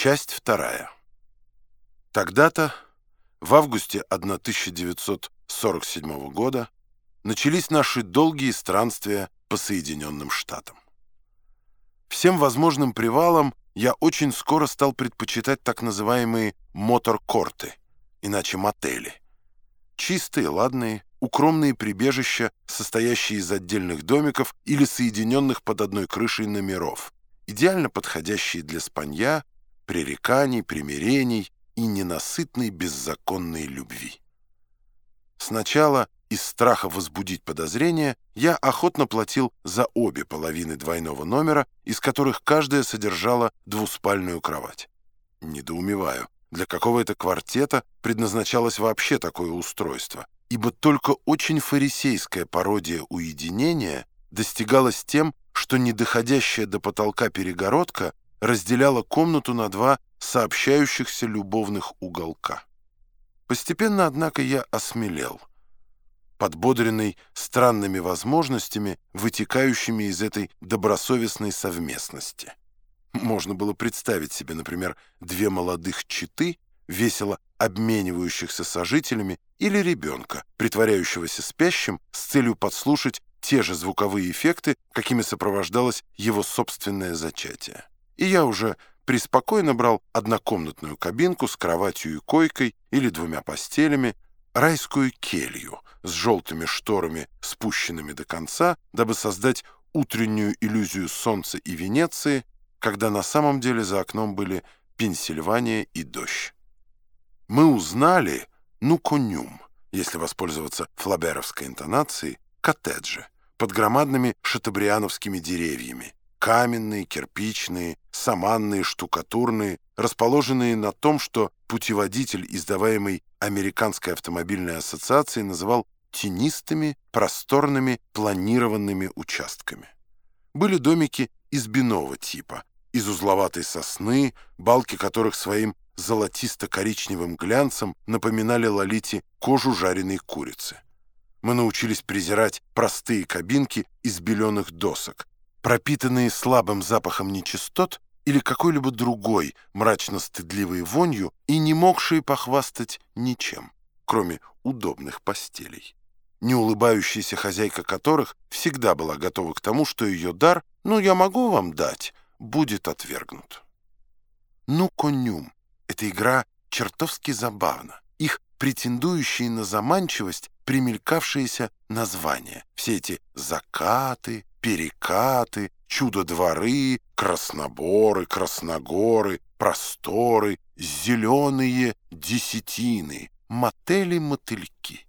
Часть вторая. Тогда-то, в августе 1947 года, начались наши долгие странствия по Соединенным Штатам. Всем возможным привалам я очень скоро стал предпочитать так называемые моторкорты, иначе мотели. Чистые, ладные, укромные прибежища, состоящие из отдельных домиков или соединенных под одной крышей номеров, идеально подходящие для спанья, пререканий, примирений и ненасытной беззаконной любви. Сначала из страха возбудить подозрения я охотно платил за обе половины двойного номера, из которых каждая содержала двуспальную кровать. Недоумеваю, для какого это квартета предназначалось вообще такое устройство, ибо только очень фарисейская пародия уединения достигалась тем, что недоходящая до потолка перегородка разделяла комнату на два сообщающихся любовных уголка. Постепенно, однако, я осмелел, подбодренный странными возможностями, вытекающими из этой добросовестной совместности. Можно было представить себе, например, две молодых читы, весело обменивающихся сожителями, или ребенка, притворяющегося спящим с целью подслушать те же звуковые эффекты, какими сопровождалось его собственное зачатие. И я уже преспокойно брал однокомнатную кабинку с кроватью и койкой или двумя постелями, райскую келью с желтыми шторами, спущенными до конца, дабы создать утреннюю иллюзию солнца и Венеции, когда на самом деле за окном были Пенсильвания и дождь. Мы узнали, ну, конюм, если воспользоваться флаберовской интонацией, коттеджи под громадными шатабриановскими деревьями, каменные, кирпичные, саманные, штукатурные, расположенные на том, что путеводитель, издаваемый Американской автомобильной ассоциацией, называл тенистыми, просторными, планированными участками. Были домики избиного типа, из узловатой сосны, балки которых своим золотисто-коричневым глянцем напоминали Лолите кожу жареной курицы. Мы научились презирать простые кабинки из беленых досок, пропитанные слабым запахом нечистот или какой-либо другой мрачно-стыдливой вонью и не могшие похвастать ничем, кроме удобных постелей. Не улыбающаяся хозяйка которых всегда была готова к тому, что ее дар, ну, я могу вам дать, будет отвергнут. Ну, конюм, эта игра чертовски забавна. Их претендующие на заманчивость примелькавшиеся названия. Все эти закаты, перекаты, чудо-дворы, красноборы, красногоры, просторы, зеленые десятины, мотели-мотыльки.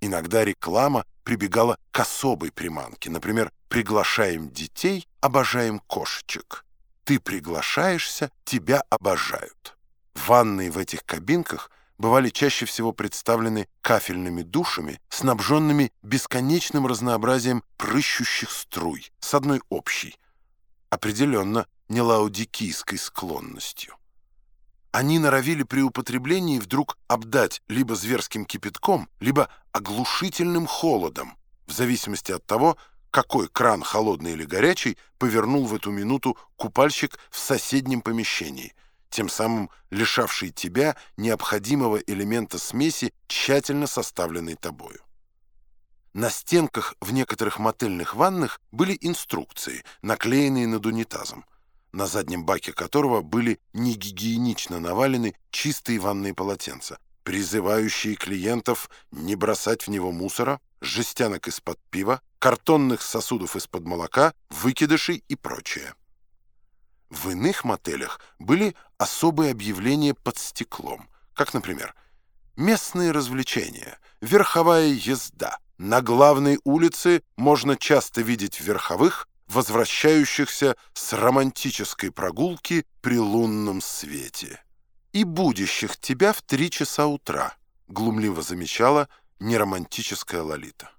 Иногда реклама прибегала к особой приманке. Например, «Приглашаем детей, обожаем кошечек». «Ты приглашаешься, тебя обожают». Ванные в этих кабинках бывали чаще всего представлены кафельными душами, снабженными бесконечным разнообразием прыщущих струй, с одной общей, определенно не лаудикийской склонностью. Они норовили при употреблении вдруг обдать либо зверским кипятком, либо оглушительным холодом, в зависимости от того, какой кран, холодный или горячий, повернул в эту минуту купальщик в соседнем помещении – тем самым лишавший тебя необходимого элемента смеси, тщательно составленной тобою. На стенках в некоторых мотельных ваннах были инструкции, наклеенные над унитазом, на заднем баке которого были негигиенично навалены чистые ванные полотенца, призывающие клиентов не бросать в него мусора, жестянок из-под пива, картонных сосудов из-под молока, выкидышей и прочее. В иных мотелях были особые объявления под стеклом, как, например, «Местные развлечения», «Верховая езда». На главной улице можно часто видеть верховых, возвращающихся с романтической прогулки при лунном свете. «И будущих тебя в три часа утра», — глумливо замечала неромантическая Лолита.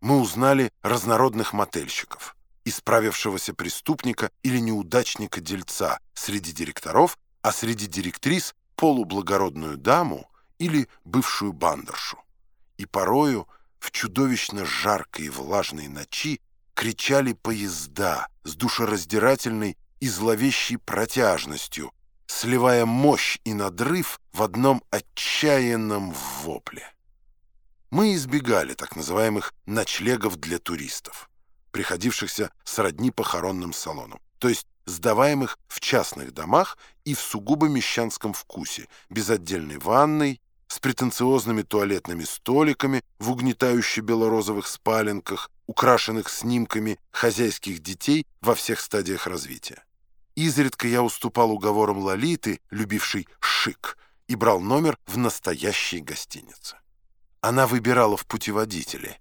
Мы узнали разнородных мотельщиков — исправившегося преступника или неудачника-дельца среди директоров, а среди директрис полублагородную даму или бывшую бандершу. И порою в чудовищно жаркой и влажной ночи кричали поезда с душераздирательной и зловещей протяжностью, сливая мощь и надрыв в одном отчаянном вопле. Мы избегали так называемых ночлегов для туристов, приходившихся сродни похоронным салонам, то есть сдаваемых в частных домах и в сугубо мещанском вкусе, без отдельной ванной, с претенциозными туалетными столиками в угнетающе белорозовых спаленках, украшенных снимками хозяйских детей во всех стадиях развития. Изредка я уступал уговорам Лолиты, любившей шик, и брал номер в настоящей гостинице. Она выбирала в путеводителе,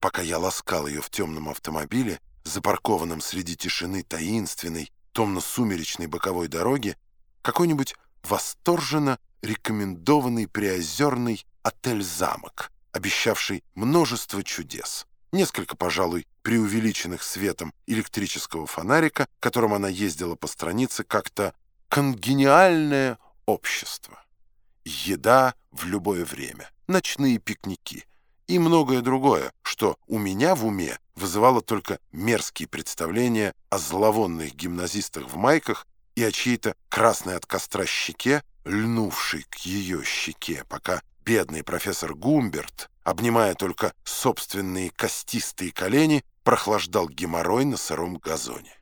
пока я ласкал ее в темном автомобиле, запаркованном среди тишины таинственной, томно-сумеречной боковой дороги, какой-нибудь восторженно рекомендованный приозерный отель-замок, обещавший множество чудес. Несколько, пожалуй, преувеличенных светом электрического фонарика, которым она ездила по странице как-то «конгениальное общество». Еда в любое время, ночные пикники и многое другое, что у меня в уме вызывало только мерзкие представления о зловонных гимназистах в майках и о чьей-то красной от костра щеке, льнувшей к ее щеке, пока бедный профессор Гумберт, обнимая только собственные костистые колени, прохлаждал геморрой на сыром газоне.